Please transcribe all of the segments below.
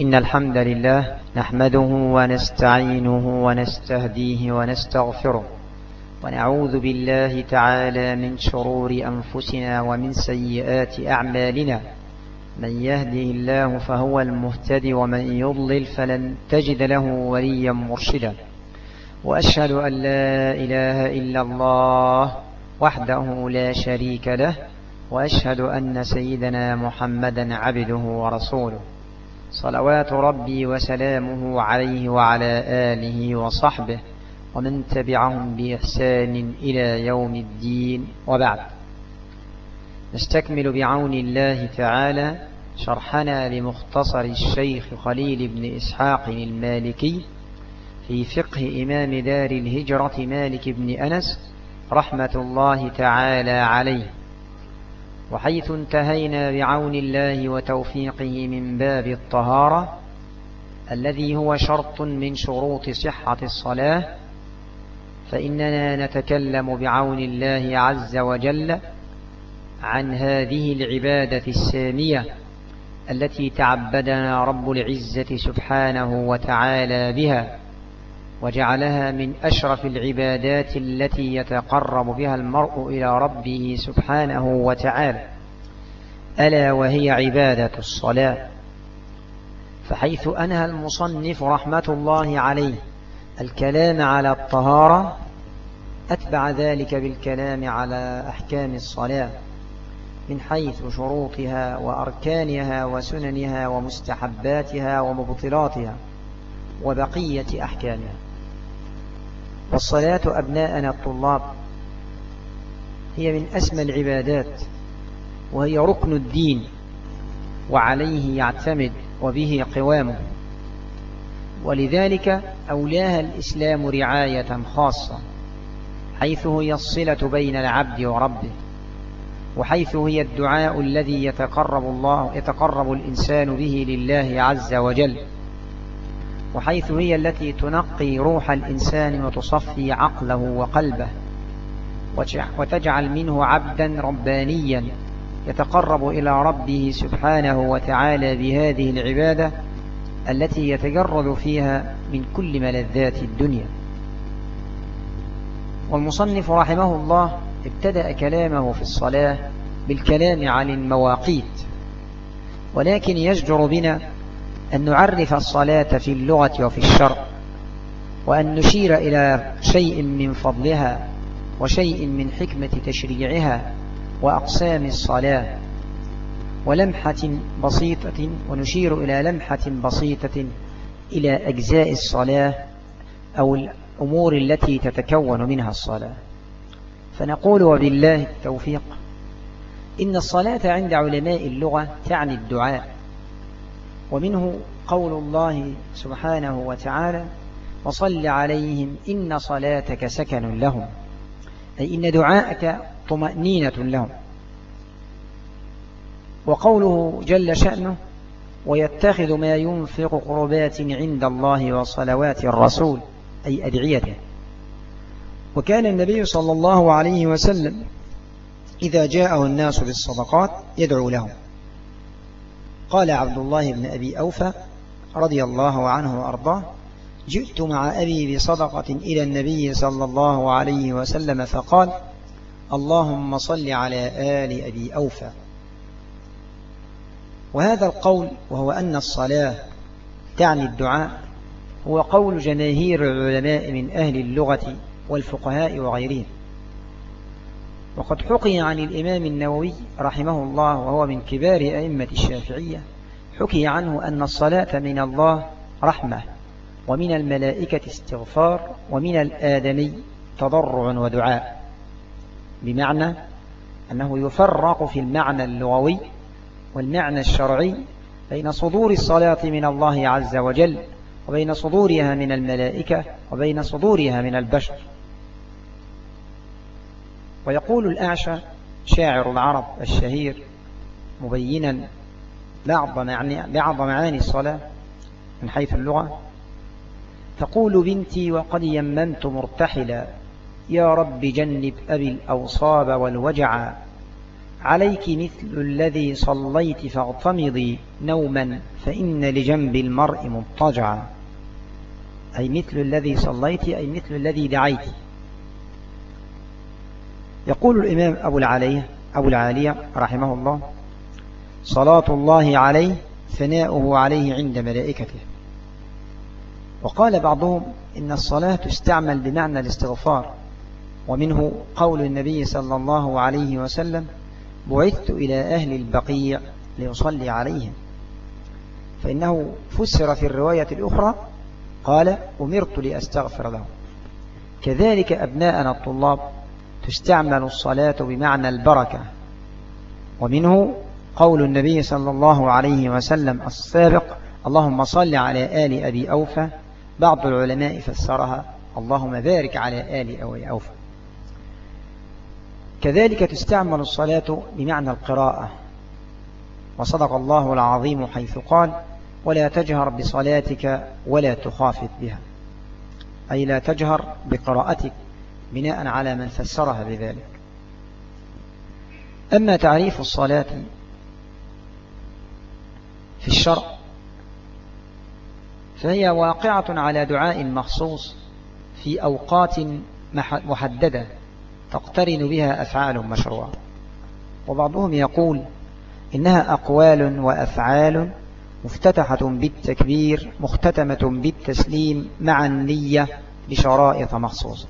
إن الحمد لله نحمده ونستعينه ونستهديه ونستغفره ونعوذ بالله تعالى من شرور أنفسنا ومن سيئات أعمالنا. من يهده الله فهو المهتدي ومن يضلل فلن تجد له وليا مرشدا. وأشهد أن لا إله إلا الله وحده لا شريك له. وأشهد أن سيدنا محمدا عبده ورسوله. صلوات ربي وسلامه عليه وعلى آله وصحبه ومن تبعهم بإحسان إلى يوم الدين. وبعد. نستكمل بعون الله تعالى شرحنا لمختصر الشيخ خليل بن إسحاق المالكي في فقه إمام دار الهجرة مالك بن أنس رحمة الله تعالى عليه. وحيث انتهينا بعون الله وتوفيقه من باب الطهارة الذي هو شرط من شروط صحة الصلاة فإننا نتكلم بعون الله عز وجل عن هذه العبادة السامية التي تعبدنا رب العزة سبحانه وتعالى بها. وجعلها من أشرف العبادات التي يتقرب بها المرء إلى ربه سبحانه وتعالى. ألا وهي عبادة الصلاة. فحيث أنهى المصنف رحمة الله عليه الكلام على الطهارة أتبع ذلك بالكلام على أحكام الصلاة من حيث شروطها وأركانها وسننها ومستحباتها ومبطلاتها وبقية أحكامها. والصلاة أبناءنا الطلاب. هي من أسمى العبادات وهي ركن الدين وعليه يعتمد وبه قوامه. ولذلك أولاها الإسلام رعاية خاصة حيث هي الصلة بين العبد وربه وحيث هي الدعاء الذي يتقرب الله يتقرب الإنسان به لله عز وجل. وحيث هي التي تنقي روح الإنسان وتصفي عقله وقلبه وتجعل منه عبدا ربانيا يتقرب إلى ربه سبحانه وتعالى بهذه العبادة التي يتجرد فيها من كل ملذات الدنيا. والمصنف رحمه الله ابتدأ كلامه في الصلاة بالكلام عن المواقيت ولكن يجدر بنا أن نعرف الصلاة في اللغة وفي الشرع وأن نشير إلى شيء من فضلها وشيء من حكمة تشريعها وأقسام الصلاة ولمحة بسيطة ونشير إلى لمحة بسيطة إلى أجزاء الصلاة أو الأمور التي تتكون منها الصلاة. فنقول وبالله التوفيق إن الصلاة عند علماء اللغة تعني الدعاء. ومنه قول الله سبحانه وتعالى وصل عليهم إن صلاتك سكن لهم. أي إن دعاءك طمأنينة لهم. وقوله جل شأنه ويتخذ ما ينفق قربات عند الله وصلوات الرسول. أي أدعيته. وكان النبي صلى الله عليه وسلم إذا جاءه الناس بالصدقات يدعو لهم. قال عبد الله بن أبي أوفى رضي الله عنه وأرضاه جئت مع أبي بصدقة إلى النبي صلى الله عليه وسلم فقال اللهم صل على آل أبي أوفى. وهذا القول وهو أن الصلاة تعني الدعاء هو قول جماهير العلماء من أهل اللغة والفقهاء وغيرهم. وقد حكي عن الإمام النووي رحمه الله وهو من كبار أئمة الشافعية حكي عنه أن الصلاة من الله رحمة ومن الملائكة استغفار ومن الآدمي تضرع ودعاء بمعنى أنه يفرق في المعنى اللغوي والمعنى الشرعي بين صدور الصلاة من الله عز وجل وبين صدورها من الملائكة وبين صدورها من البشر. ويقول الأعشى شاعر العرب الشهير مبينا بعض معاني, الصلاة من حيث اللغة تقول بنتي وقد يممت مرتحلا يا رب جنب أبي الأوصاب والوجع عليك مثل الذي صليت فاغتمضي نوما فإن لجنب المرء مضطجعا أي مثل الذي صليت أي مثل الذي دعيت. يقول الإمام أبو العالية أبو العالية رحمه الله صلاة الله عليه ثناؤه عليه عند ملائكته. وقال بعضهم إن الصلاة تستعمل بمعنى الاستغفار ومنه قول النبي صلى الله عليه وسلم بعثت إلى أهل البقيع ليصلي عليهم. فإنه فسر في الرواية الأخرى قال أمرت لأستغفر لهم. كذلك أبناءنا الطلاب تستعمل الصلاة بمعنى البركة. ومنه قول النبي صلى الله عليه وسلم السابق اللهم صل على آل أبي أوفى. بعض العلماء فسرها اللهم بارك على آل أبي أوفى. كذلك تستعمل الصلاة بمعنى القراءة. وصدق الله العظيم حيث قال ولا تجهر بصلاتك ولا تخافت بها. أي لا تجهر بقراءتك. بناء على من فسرها بذلك. أما تعريف الصلاة في الشرع فهي واقعة على دعاء مخصوص في أوقات محددة تقترن بها أفعال مشروعة. وبعضهم يقول إنها أقوال وأفعال مفتتحة بالتكبير مختتمة بالتسليم مع النية بشرائط مخصوصة.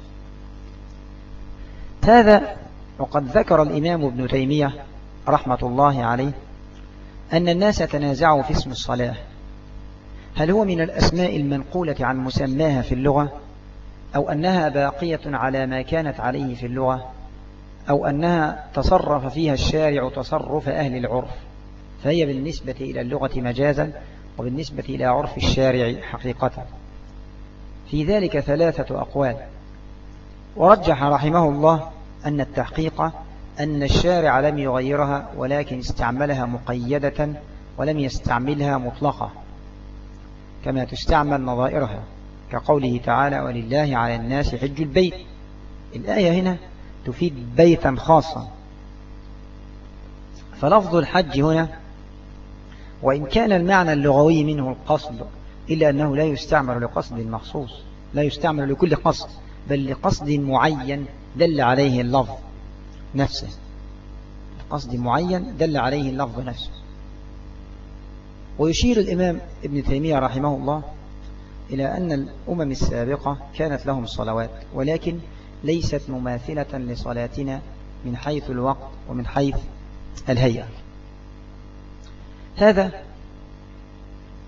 هذا وقد ذكر الإمام ابن تيمية رحمة الله عليه أن الناس تنازعوا في اسم الصلاة. هل هو من الأسماء المنقولة عن مسماها في اللغة؟ أو أنها باقية على ما كانت عليه في اللغة؟ أو أنها تصرف فيها الشارع تصرف أهل العرف؟ فهي بالنسبة إلى اللغة مجازا وبالنسبة إلى عرف الشارع حقيقة. في ذلك ثلاثة أقوال. ورجح رحمه الله أن التحقيق أن الشارع لم يغيرها ولكن استعملها مقيدة ولم يستعملها مطلقة كما تستعمل نظائرها كقوله تعالى ولله على الناس حج البيت الآية هنا تفيد بيتا خاصا. فلفظ الحج هنا وإن كان المعنى اللغوي منه القصد إلا أنه لا يستعمل لقصد مخصوص لا يستعمل لكل قصد بل لقصد معين دل عليه اللفظ نفسه. قصد معين دل عليه اللفظ نفسه. ويشير الإمام ابن تيمية رحمه الله إلى أن الأمم السابقة كانت لهم صلوات ولكن ليست مماثلة لصلاتنا من حيث الوقت ومن حيث الهيئة. هذا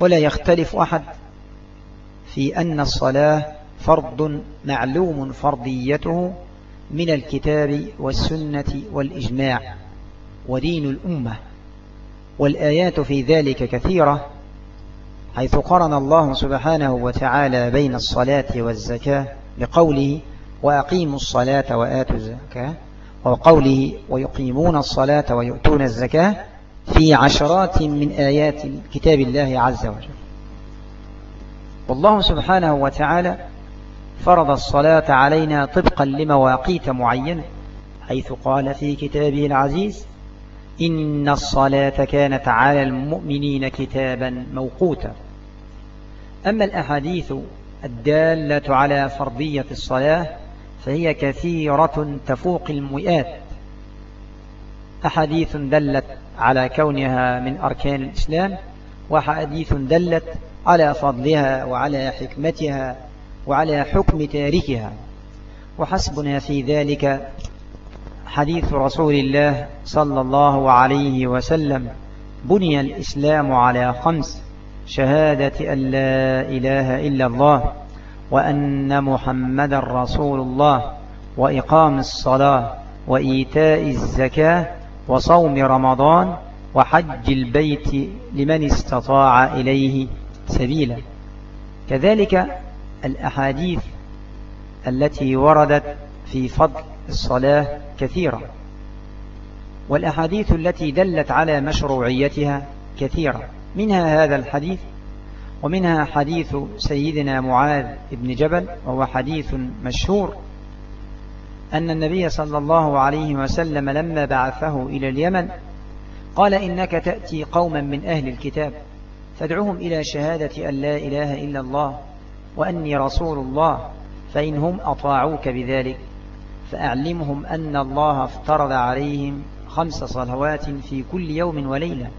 ولا يختلف أحد في أن الصلاة فرض معلوم فرضيته من الكتاب والسنة والإجماع ودين الأمة والآيات في ذلك كثيرة حيث قرن الله سبحانه وتعالى بين الصلاة والزكاة بقوله وأقيموا الصلاة وآتوا الزكاة وقوله ويقيمون الصلاة ويؤتون الزكاة في عشرات من آيات كتاب الله عز وجل. والله سبحانه وتعالى فرض الصلاة علينا طبقا لمواقيت معينة حيث قال في كتابه العزيز إن الصلاة كانت على المؤمنين كتابا موقوتا. أما الأحاديث الدالة على فرضية الصلاة فهي كثيرة تفوق المئات. أحاديث دلت على كونها من أركان الإسلام وحديث دلت على فضلها وعلى حكمتها وعلى حكم تاركها. وحسبنا في ذلك حديث رسول الله صلى الله عليه وسلم. بني الإسلام على خمس شهادة أن لا إله إلا الله وأن محمد رسول الله وإقام الصلاة وإيتاء الزكاة وصوم رمضان وحج البيت لمن استطاع إليه سبيلا. كذلك الأحاديث التي وردت في فضل الصلاة كثيرة والأحاديث التي دلت على مشروعيتها كثيرة. منها هذا الحديث ومنها حديث سيدنا معاذ بن جبل وهو حديث مشهور أن النبي صلى الله عليه وسلم لما بعثه إلى اليمن قال إنك تأتي قوما من أهل الكتاب فادعهم إلى شهادة أن لا إله إلا الله وأني رسول الله فإنهم أطاعوك بذلك. فأعلمهم أن الله افترض عليهم خمس صلوات في كل يوم وليلة.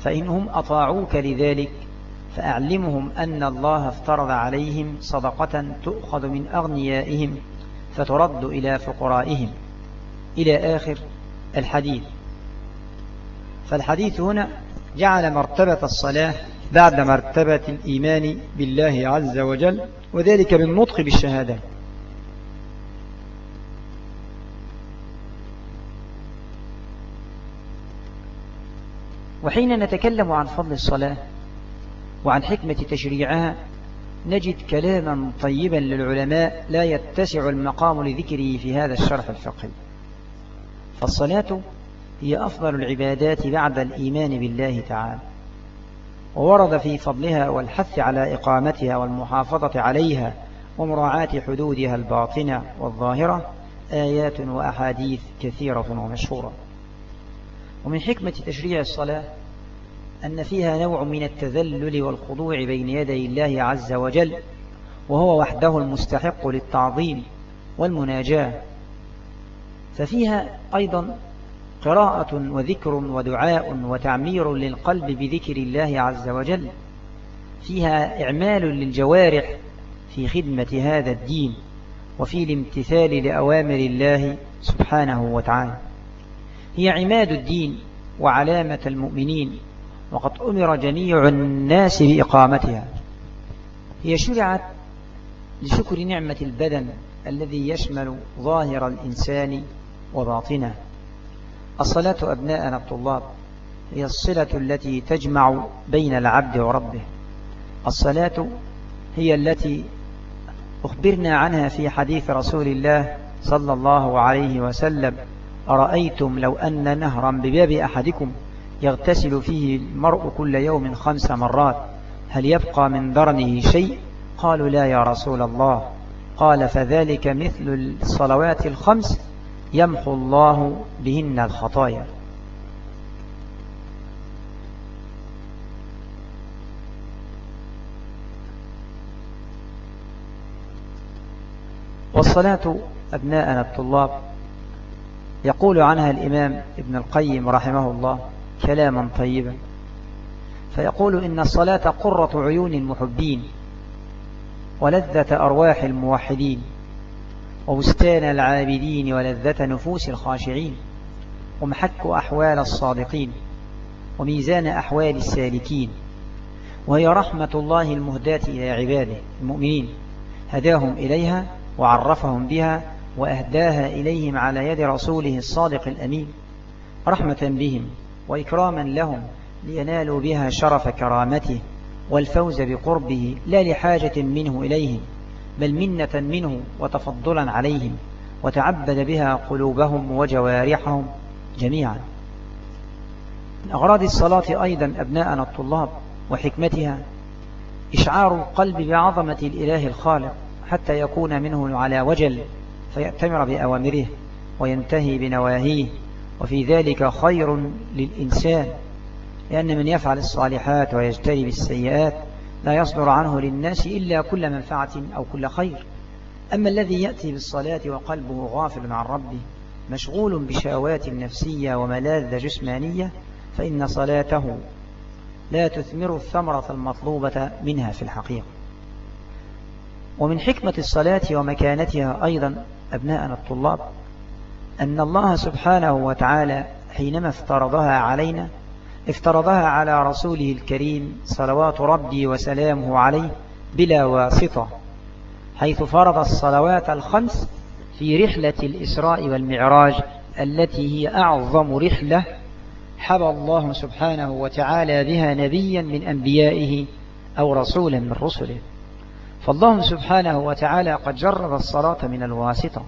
فإنهم أطاعوك لذلك فأعلمهم أن الله افترض عليهم صدقة تؤخذ من أغنيائهم فترد إلى فقرائهم. إلى آخر الحديث. فالحديث هنا جعل مرتبة الصلاة بعد مرتبة الإيمان بالله عز وجل وذلك بالنطق بالشهادة. وحين نتكلم عن فضل الصلاة وعن حكمة تشريعها نجد كلاما طيبا للعلماء لا يتسع المقام لذكره في هذا الشرح الفقهي. فالصلاة هي أفضل العبادات بعد الإيمان بالله تعالى. وورد في فضلها والحث على إقامتها والمحافظة عليها ومراعاة حدودها الباطنة والظاهرة آيات وأحاديث كثيرة ومشهورة. ومن حكمة تشريع الصلاة أن فيها نوع من التذلل والخضوع بين يدي الله عز وجل وهو وحده المستحق للتعظيم والمناجاة. ففيها أيضا قراءة وذكر ودعاء وتعمير للقلب بذكر الله عز وجل. فيها إعمال للجوارح في خدمة هذا الدين وفي الامتثال لأوامر الله سبحانه وتعالى. هي عماد الدين وعلامة المؤمنين وقد أمر جميع الناس بإقامتها. هي شرعت لشكر نعمة البدن الذي يشمل ظاهر الإنسان وباطنه. الصلاة أبناءنا الطلاب هي الصلة التي تجمع بين العبد وربه. الصلاة هي التي أخبرنا عنها في حديث رسول الله صلى الله عليه وسلم أرأيتم لو أن نهرا بباب أحدكم يغتسل فيه المرء كل يوم خمس مرات هل يبقى من درنه شيء؟ قالوا لا يا رسول الله. قال فذلك مثل الصلوات الخمس يمحو الله بهن الخطايا. والصلاة أبناءنا الطلاب. يقول عنها الإمام ابن القيم رحمه الله كلاما طيبا. فيقول إن الصلاة قرة عيون المحبين ولذة أرواح الموحدين. وبستان العابدين ولذة نفوس الخاشعين ومحك أحوال الصادقين وميزان أحوال السالكين وهي رحمة الله المهداة إلى عباده المؤمنين هداهم إليها وعرفهم بها وأهداها إليهم على يد رسوله الصادق الأمين رحمة بهم وإكراما لهم لينالوا بها شرف كرامته والفوز بقربه لا لحاجة منه إليهم بل منة منه وتفضلا عليهم وتعبد بها قلوبهم وجوارحهم جميعا. من أغراض الصلاة أيضا أبناءنا الطلاب وحكمتها إشعار القلب بعظمة الإله الخالق حتى يكون منه على وجل فيأتمر بأوامره وينتهي بنواهيه. وفي ذلك خير للإنسان لأن من يفعل الصالحات ويجتري بالسيئات لا يصدر عنه للناس إلا كل منفعة أو كل خير. أما الذي يأتي بالصلاة وقلبه غافل عن ربه مشغول بشهوات نفسية وملاذ جسمانية فإن صلاته لا تثمر الثمرة المطلوبة منها في الحقيقة. ومن حكمة الصلاة ومكانتها أيضا أبناءنا الطلاب أن الله سبحانه وتعالى حينما افترضها علينا افترضها على رسوله الكريم صلوات ربي وسلامه عليه بلا واسطة حيث فرض الصلوات الخمس في رحلة الإسراء والمعراج التي هي أعظم رحلة حبى الله سبحانه وتعالى بها نبيا من أنبيائه أو رسولا من رسله. فالله سبحانه وتعالى قد جرب الصلاة من الواسطة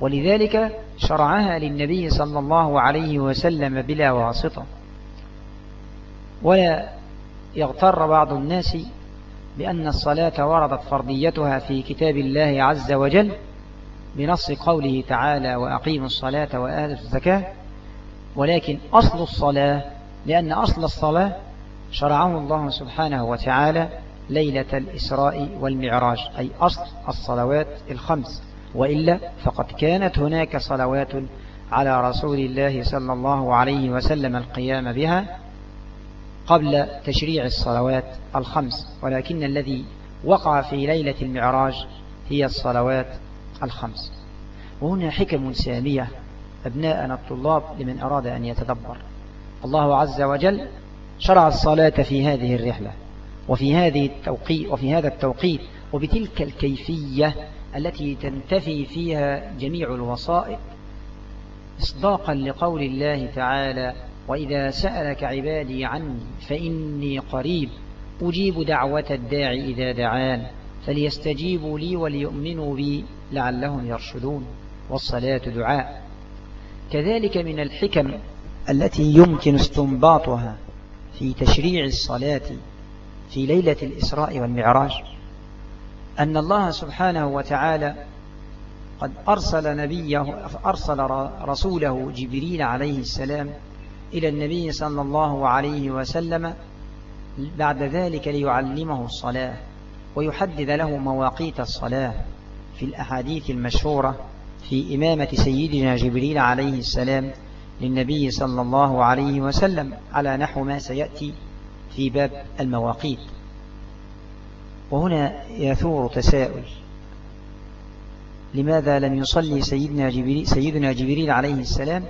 ولذلك شرعها للنبي صلى الله عليه وسلم بلا واسطة. ولا يغتر بعض الناس بأن الصلاة وردت فرضيتها في كتاب الله عز وجل بنص قوله تعالى وأقيموا الصلاة وآتوا الزكاة ولكن أصل الصلاة لأن أصل الصلاة شرعه الله سبحانه وتعالى ليلة الإسراء والمعراج أي أصل الصلوات الخمس وإلا فقد كانت هناك صلوات على رسول الله صلى الله عليه وسلم القيام بها قبل تشريع الصلوات الخمس ولكن الذي وقع في ليلة المعراج هي الصلوات الخمس. وهنا حكم سامية أبناءنا الطلاب لمن أراد أن يتدبر. الله عز وجل شرع الصلاة في هذه الرحلة وفي هذه التوقيت وفي هذا التوقيت وبتلك الكيفية التي تنتفي فيها جميع الوسائط إصداقا لقول الله تعالى وإذا سألك عبادي عني فإني قريب أجيب دعوة الداعي إذا دعان فليستجيبوا لي وليؤمنوا بي لعلهم يرشدون. والصلاة دعاء. كذلك من الحكم التي يمكن استنباطها في تشريع الصلاة في ليلة الإسراء والمعراج أن الله سبحانه وتعالى قد أرسل نبيه أرسل رسوله جبريل عليه السلام إلى النبي صلى الله عليه وسلم بعد ذلك ليعلمه الصلاة ويحدد له مواقيت الصلاة في الأحاديث المشهورة في إمامة سيدنا جبريل عليه السلام للنبي صلى الله عليه وسلم على نحو ما سيأتي في باب المواقيت. وهنا يثور تساؤل لماذا لم يصلي سيدنا جبريل, سيدنا جبريل عليه السلام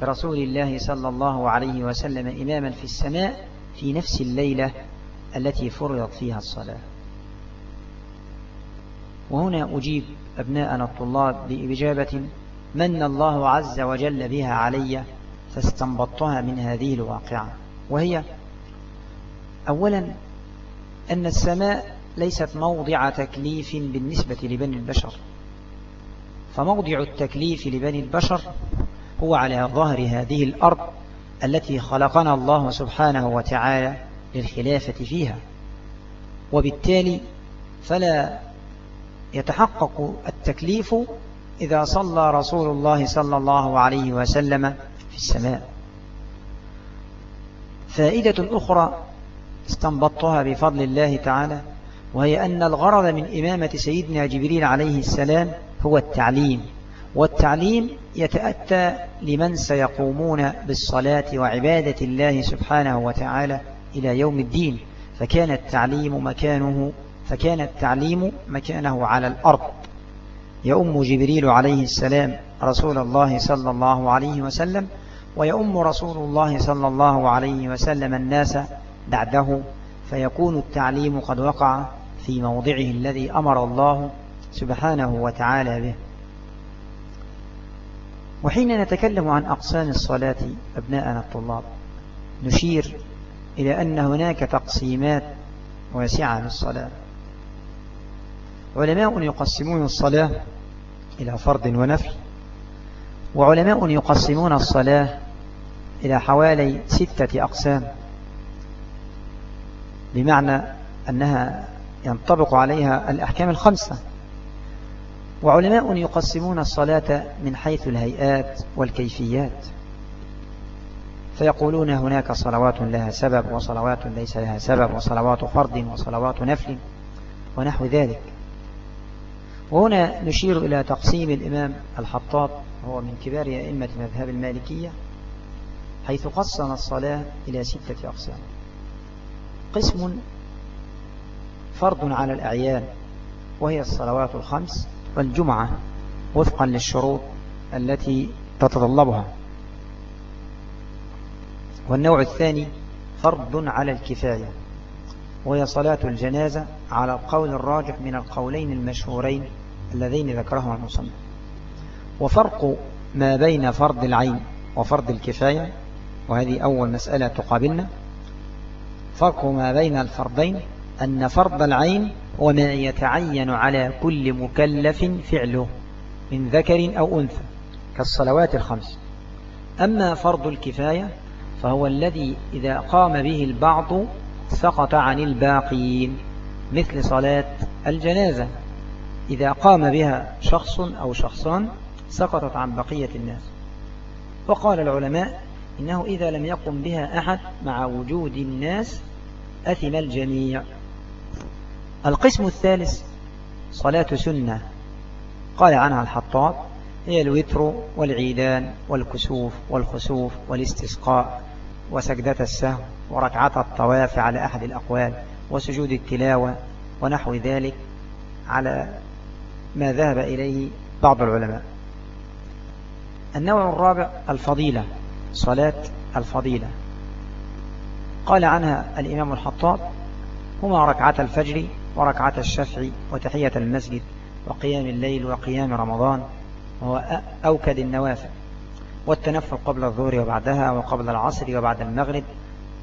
برسول الله صلى الله عليه وسلم إماما في السماء في نفس الليلة التي فرضت فيها الصلاة. وهنا أجيب أبناءنا الطلاب بإجابة من الله عز وجل بها علي فاستنبطتها من هذه الواقعة. وهي أولا أن السماء ليست موضع تكليف بالنسبة لبني البشر. فموضع التكليف لبني البشر هو على ظهر هذه الأرض التي خلقنا الله سبحانه وتعالى للخلافة فيها. وبالتالي فلا يتحقق التكليف إذا صلى رسول الله صلى الله عليه وسلم في السماء. فائدة أخرى استنبطتها بفضل الله تعالى وهي أن الغرض من إمامة سيدنا جبريل عليه السلام هو التعليم. والتعليم يتأتى لمن سيقومون بالصلاة وعبادة الله سبحانه وتعالى إلى يوم الدين. فكان التعليم مكانه فكان التعليم مكانه على الأرض. يؤم جبريل عليه السلام رسول الله صلى الله عليه وسلم ويؤم رسول الله صلى الله عليه وسلم الناس بعده. فيكون التعليم قد وقع في موضعه الذي أمر الله سبحانه وتعالى به. وحين نتكلم عن أقسام الصلاة أبناءنا الطلاب نشير إلى أن هناك تقسيمات واسعة للصلاة. علماء يقسمون الصلاة إلى فرض ونفل وعلماء يقسمون الصلاة إلى حوالي ستة أقسام بمعنى أنها ينطبق عليها الأحكام الخمسة. وعلماء يقسمون الصلاة من حيث الهيئات والكيفيات. فيقولون هناك صلوات لها سبب وصلوات ليس لها سبب وصلوات فرض وصلوات نفل ونحو ذلك. وهنا نشير إلى تقسيم الإمام الحطاب هو من كبار أئمة مذهب المالكية حيث قسم الصلاة إلى ستة أقسام. قسم فرض على الأعيان وهي الصلوات الخمس والجمعة وفقا للشروط التي تتطلبها. والنوع الثاني فرض على الكفاية وهي صلاة الجنازة على القول الراجح من القولين المشهورين اللذين ذكرهما المصنف. وفرق ما بين فرض العين وفرض الكفاية وهذه أول مسألة تقابلنا. فرق ما بين الفرضين أن فرض العين وما يتعين على كل مكلف فعله من ذكر أو أنثى كالصلوات الخمس. أما فرض الكفاية فهو الذي إذا قام به البعض سقط عن الباقين مثل صلاة الجنازة. إذا قام بها شخص أو شخصان سقطت عن بقية الناس. وقال العلماء إنه إذا لم يقم بها أحد مع وجود الناس أثم الجميع. القسم الثالث صلاة سنة. قال عنها الحطاب هي الوتر والعيدان والكسوف والخسوف والاستسقاء وسجدة السهو وركعة الطواف على أحد الأقوال وسجود التلاوة ونحو ذلك على ما ذهب إليه بعض العلماء. النوع الرابع الفضيلة صلاة الفضيلة. قال عنها الإمام الحطاب هما ركعة الفجر وركعة الشفع وتحية المسجد وقيام الليل وقيام رمضان وهو أوكد النوافل والتنفل قبل الظهر وبعدها وقبل العصر وبعد المغرب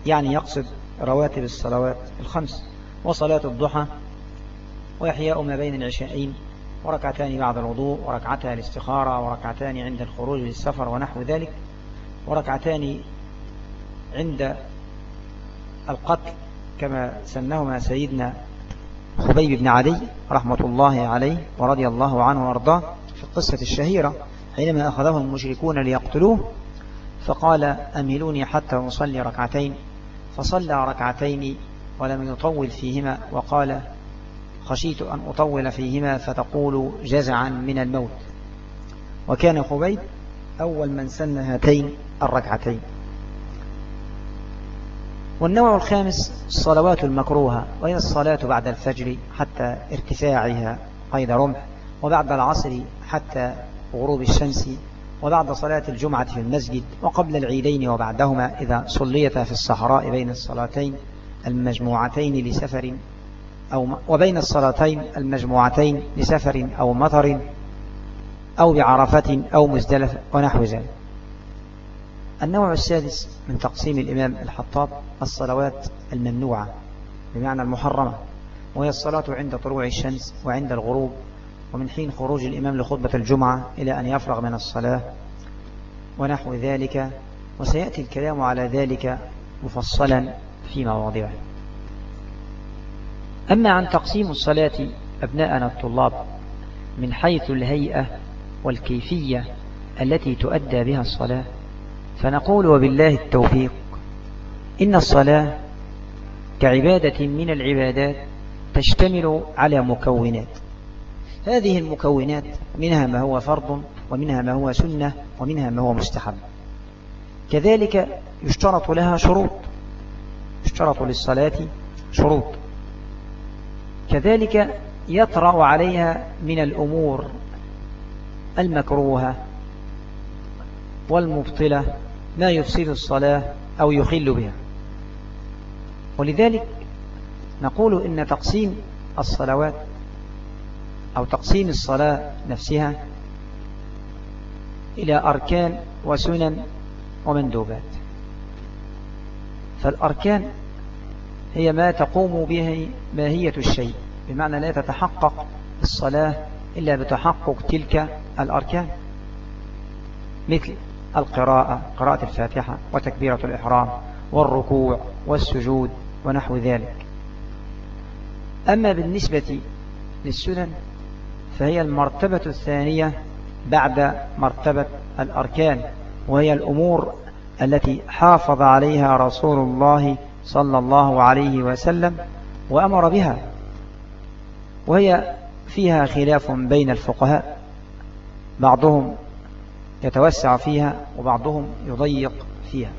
يعني يقصد رواتب الصلوات الخمس وصلاة الضحى وإحياء ما بين العشاءين وركعتان بعد الوضوء وركعتها الاستخارة وركعتان عند الخروج للسفر ونحو ذلك وركعتان عند القتل كما سنهما سيدنا خبيب بن علي رحمة الله عليه ورضي الله عنه وأرضاه في القصة الشهيرة حينما أخذه المشركون ليقتلوه فقال أمهلوني حتى أصلي ركعتين. فصلى ركعتين ولم يطول فيهما وقال خشيت أن أطول فيهما فتقول جزعا من الموت. وكان خبيب أول من سن هاتين الركعتين. والنوع الخامس الصلوات المكروهة وهي الصلاة بعد الفجر حتى ارتفاعها قيد رمح وبعد العصر حتى غروب الشمس وبعد صلاة الجمعة في المسجد وقبل العيدين وبعدهما إذا صليتا في الصحراء بين الصلاتين المجموعتين لسفر أو وبين الصلاتين المجموعتين لسفر أو مطر أو بعرفة أو مزدلفة ونحو ذلك. النوع السادس من تقسيم الإمام الحطاب الصلوات الممنوعة بمعنى المحرمة وهي الصلاة عند طلوع الشمس وعند الغروب ومن حين خروج الإمام لخطبة الجمعة إلى أن يفرغ من الصلاة ونحو ذلك وسيأتي الكلام على ذلك مفصلا في مواضعه أما عن تقسيم الصلاة أبناءنا الطلاب من حيث الهيئة والكيفية التي تؤدى بها الصلاة فنقول وبالله التوفيق. إن الصلاة كعبادة من العبادات تشتمل على مكونات. هذه المكونات منها ما هو فرض ومنها ما هو سنة ومنها ما هو مستحب. كذلك يشترط لها شروط. يشترط للصلاة شروط. كذلك يطرأ عليها من الأمور المكروهة والمبطلة ما يفسد الصلاة أو يخل بها. ولذلك نقول إن تقسيم الصلوات أو تقسيم الصلاة نفسها إلى أركان وسنن ومندوبات. فالأركان هي ما تقوم به ماهية الشيء بمعنى لا تتحقق الصلاة إلا بتحقق تلك الأركان. مثل القراءة قراءة الفاتحة وتكبيرة الإحرام والركوع والسجود ونحو ذلك. أما بالنسبة للسنن فهي المرتبة الثانية بعد مرتبة الأركان وهي الأمور التي حافظ عليها رسول الله صلى الله عليه وسلم وأمر بها وهي فيها خلاف بين الفقهاء. بعضهم يتوسع فيها وبعضهم يضيق فيها.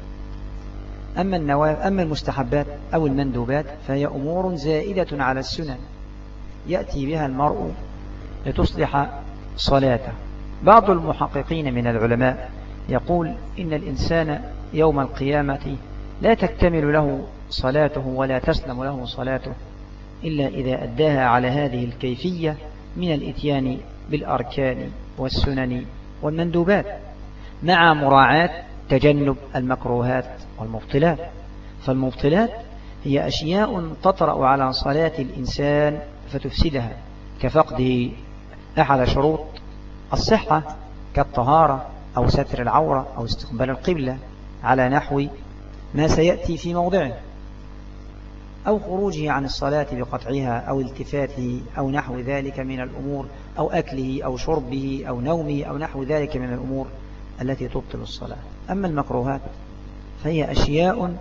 أما, أما المستحبات أو المندوبات فهي أمور زائدة على السنن. يأتي بها المرء لتصلح صلاته. بعض المحققين من العلماء يقول إن الإنسان يوم القيامة لا تكتمل له صلاته ولا تسلم له صلاته إلا إذا أداها على هذه الكيفية من الإتيان بالأركان والسنن والمندوبات. مع مراعاة تجنب المكروهات والمبطلات. فالمبطلات هي أشياء تطرأ على صلاة الإنسان فتفسدها كفقده أحد شروط الصحة كالطهارة أو ستر العورة أو استقبال القبلة على نحو ما سيأتي في موضعه. أو خروجه عن الصلاة بقطعها أو التفاته أو نحو ذلك من الأمور أو أكله أو شربه أو نومه أو نحو ذلك من الأمور التي تبطل الصلاة. أما المكروهات فهي أشياء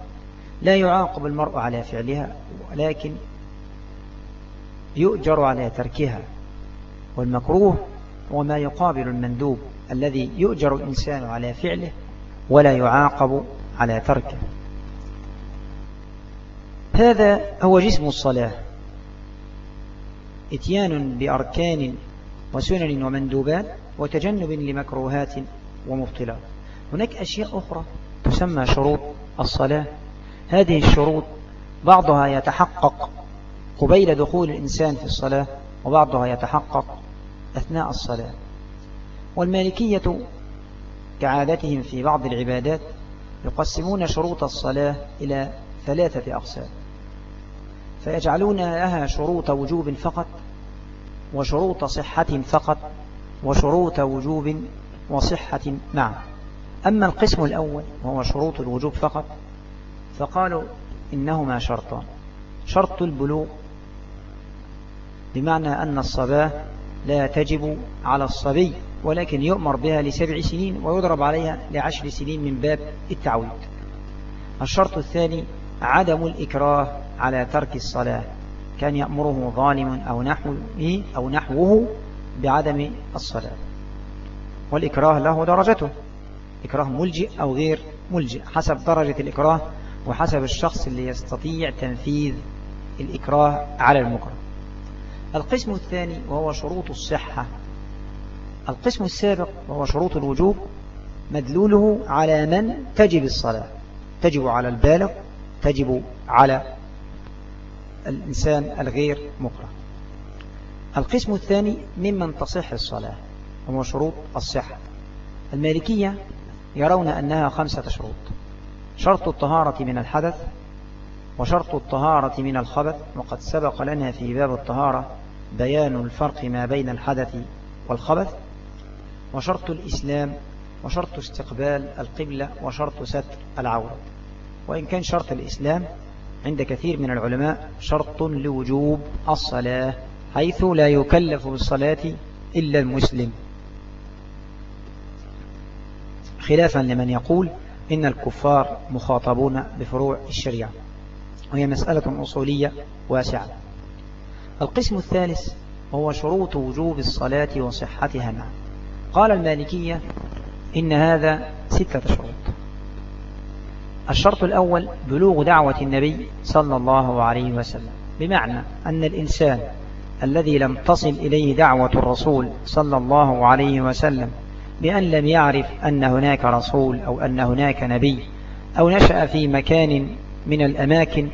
لا يعاقب المرء على فعلها ولكن يؤجر على تركها. والمكروه هو ما يقابل المندوب الذي يؤجر الإنسان على فعله ولا يعاقب على تركه. هذا هو جسم الصلاة. إتيان بأركان وسنن ومندوبات وتجنب لمكروهات ومبطلات. هناك أشياء أخرى تسمى شروط الصلاة. هذه الشروط بعضها يتحقق قبيل دخول الإنسان في الصلاة وبعضها يتحقق أثناء الصلاة. والمالكية كعادتهم في بعض العبادات يقسمون شروط الصلاة إلى ثلاثة أقسام. فيجعلون لها شروط وجوب فقط وشروط صحة فقط وشروط وجوب وصحة معا. أما القسم الأول وهو شروط الوجوب فقط فقالوا إنهما شرطان. شرط البلوغ بمعنى أن الصباة لا تجب على الصبي ولكن يؤمر بها لسبع سنين ويضرب عليها لعشر سنين من باب التعويد الشرط الثاني عدم الإكراه على ترك الصلاة. كان يأمره ظالم أو نحوه, أو نحوه بعدم الصلاة. والإكراه له درجته. إكراه ملجئ أو غير ملجئ. حسب درجة الإكراه وحسب الشخص اللي يستطيع تنفيذ الإكراه على المكره. القسم الثاني وهو شروط الصحة. القسم السابق وهو شروط الوجوب مدلوله على من تجب الصلاة. تجب على البالغ تجب على الإنسان الغير مكره. القسم الثاني ممن تصح الصلاة وهو شروط الصحة. المالكية يرون أنها خمسة شروط شرط الطهارة من الحدث وشرط الطهارة من الخبث وقد سبق لنا في باب الطهارة بيان الفرق ما بين الحدث والخبث وشرط الإسلام وشرط استقبال القبلة وشرط ستر العورة. وإن كان شرط الإسلام عند كثير من العلماء شرط لوجوب الصلاة حيث لا يكلف بالصلاة إلا المسلم. خلافا لمن يقول إن الكفار مخاطبون بفروع الشريعة وهي مسألة أصولية واسعة. القسم الثالث هو شروط وجوب الصلاة وصحتها معا. قال المالكية إن هذا ستة شروط. الشرط الأول بلوغ دعوة النبي صلى الله عليه وسلم. بمعنى أن الإنسان الذي لم تصل إليه دعوة الرسول صلى الله عليه وسلم بأن لم يعرف أن هناك رسول أو أن هناك نبي أو نشأ في مكان من الأماكن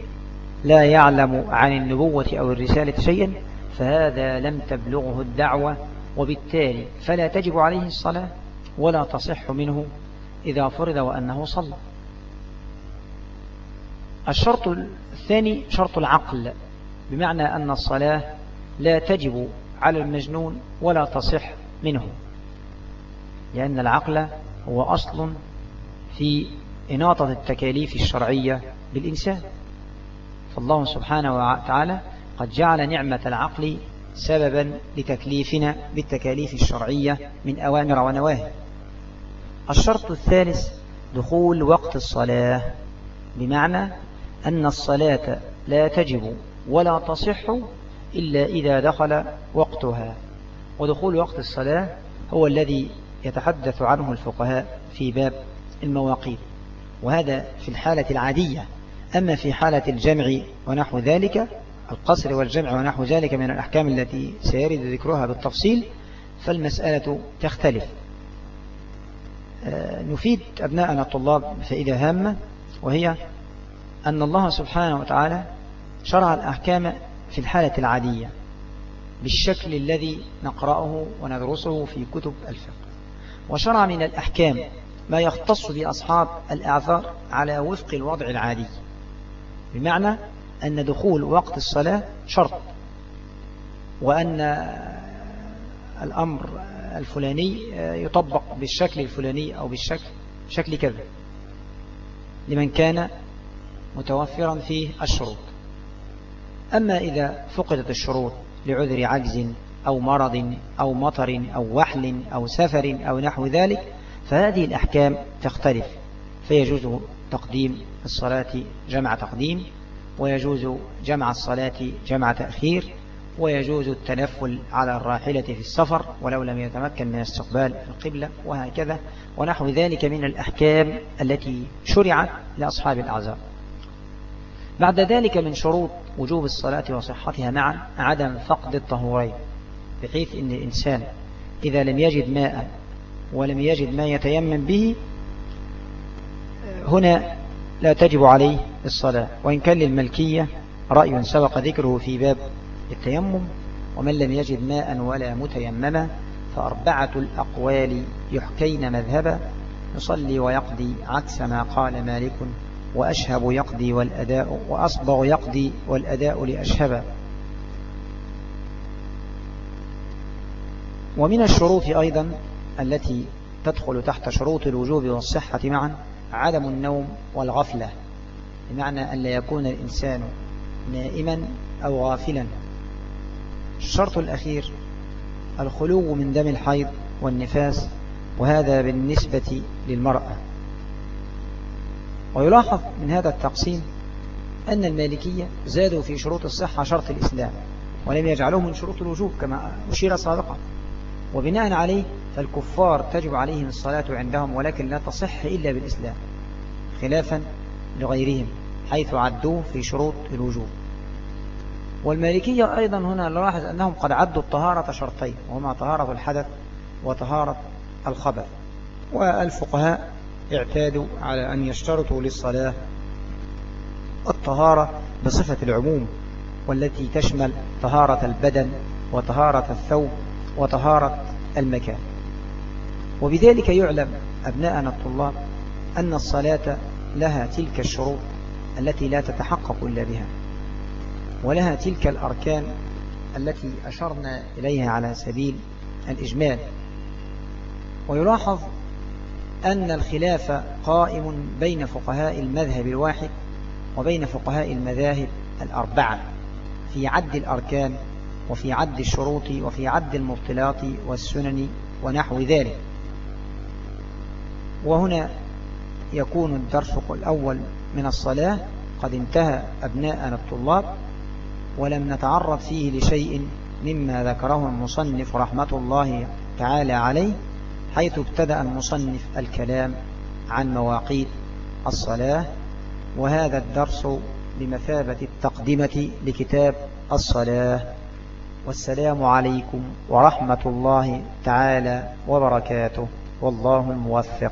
لا يعلم عن النبوة أو الرسالة شيئا فهذا لم تبلغه الدعوة وبالتالي فلا تجب عليه الصلاة ولا تصح منه إذا فرض وأنه صلى. الشرط الثاني شرط العقل بمعنى أن الصلاة لا تجب على المجنون ولا تصح منه لأن العقل هو أصل في إناطة التكاليف الشرعية بالإنسان. فالله سبحانه وتعالى قد جعل نعمة العقل سببا لتكليفنا بالتكاليف الشرعية من أوامر ونواهي. الشرط الثالث دخول وقت الصلاة بمعنى أن الصلاة لا تجب ولا تصح إلا إذا دخل وقتها. ودخول وقت الصلاة هو الذي يتحدث عنه الفقهاء في باب المواقيت. وهذا في الحالة العادية. أما في حالة الجمع ونحو ذلك القصر والجمع ونحو ذلك من الأحكام التي سيرد ذكرها بالتفصيل فالمسألة تختلف. آه، نفيد أبناءنا الطلاب فإذا هامة وهي أن الله سبحانه وتعالى شرع الأحكام في الحالة العادية بالشكل الذي نقرأه وندرسه في كتب الفقه وشرع من الأحكام ما يختص بأصحاب الأعذار على وفق الوضع العادي بمعنى أن دخول وقت الصلاة شرط وأن الأمر الفلاني يطبق بالشكل الفلاني أو بالشكل شكل كذا لمن كان متوفرا فيه الشروط. أما إذا فقدت الشروط لعذر عجز أو مرض أو مطر أو وحل أو سفر أو نحو ذلك فهذه الأحكام تختلف. فيجوز تقديم الصلاة جمع تقديم ويجوز جمع الصلاة جمع تأخير ويجوز التنفل على الراحلة في السفر ولو لم يتمكن من استقبال القبلة وهكذا. ونحو ذلك من الأحكام التي شرعت لأصحاب الأعذار. بعد ذلك من شروط وجوب الصلاة وصحتها معا عدم فقد الطهورين بحيث أن الإنسان إذا لم يجد ماء ولم يجد ما يتيمم به هنا لا تجب عليه الصلاة. وإن كان للملكية رأي سبق ذكره في باب التيمم ومن لم يجد ماء ولا متيمما فأربعة الأقوال يحكين مذهبا يصلي ويقضي عكس ما قال مالك وأشهب يقضي والأداء وأصبغ يقضي والأداء لأشهب. ومن الشروط أيضا التي تدخل تحت شروط الوجوب والصحة معا عدم النوم والغفلة بمعنى أن لا يكون الإنسان نائما أو غافلا. الشرط الأخير الخلو من دم الحيض والنفاس وهذا بالنسبة للمرأة. ويلاحظ من هذا التقسيم أن المالكية زادوا في شروط الصحة شرط الإسلام ولم يجعلوه من شروط الوجوب كما أشير سابقا. وبناء عليه فالكفار تجب عليهم الصلاة عندهم ولكن لا تصح إلا بالإسلام خلافا لغيرهم حيث عدوه في شروط الوجوب. والمالكية أيضا هنا نلاحظ أنهم قد عدوا الطهارة شرطين وهما طهارة الحدث وطهارة الخبر. والفقهاء اعتادوا على أن يشترطوا للصلاة الطهارة بصفة العموم والتي تشمل طهارة البدن وطهارة الثوب وطهارة المكان. وبذلك يعلم أبناءنا الطلاب أن الصلاة لها تلك الشروط التي لا تتحقق إلا بها ولها تلك الأركان التي أشرنا إليها على سبيل الإجمال. ويلاحظ أن الخلاف قائم بين فقهاء المذهب الواحد وبين فقهاء المذاهب الأربعة في عد الأركان وفي عد الشروط وفي عد المبطلات والسنن ونحو ذلك. وهنا يكون الدرس الأول من الصلاة قد انتهى أبناءنا الطلاب ولم نتعرض فيه لشيء مما ذكره المصنف رحمة الله تعالى عليه حيث ابتدأ المصنف الكلام عن مواقيت الصلاة وهذا الدرس بمثابة التقدمة لكتاب الصلاة. والسلام عليكم ورحمة الله تعالى وبركاته. والله الموفق.